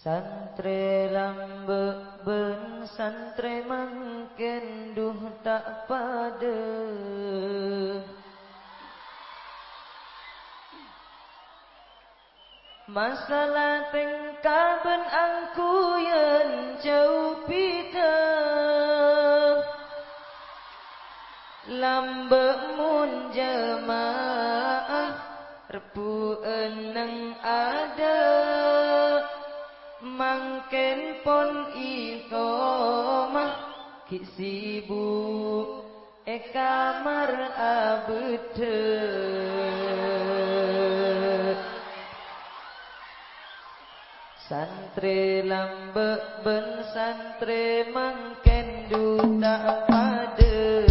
Santre lambe ben santre mangken duh tak pada Masalah tengkaben angku yang jauh pita Lambe mun jemaah Repu eneng ada mangken pon iqamah ki sibuk e kamar abete Santre lambe ben santre mangken duta pada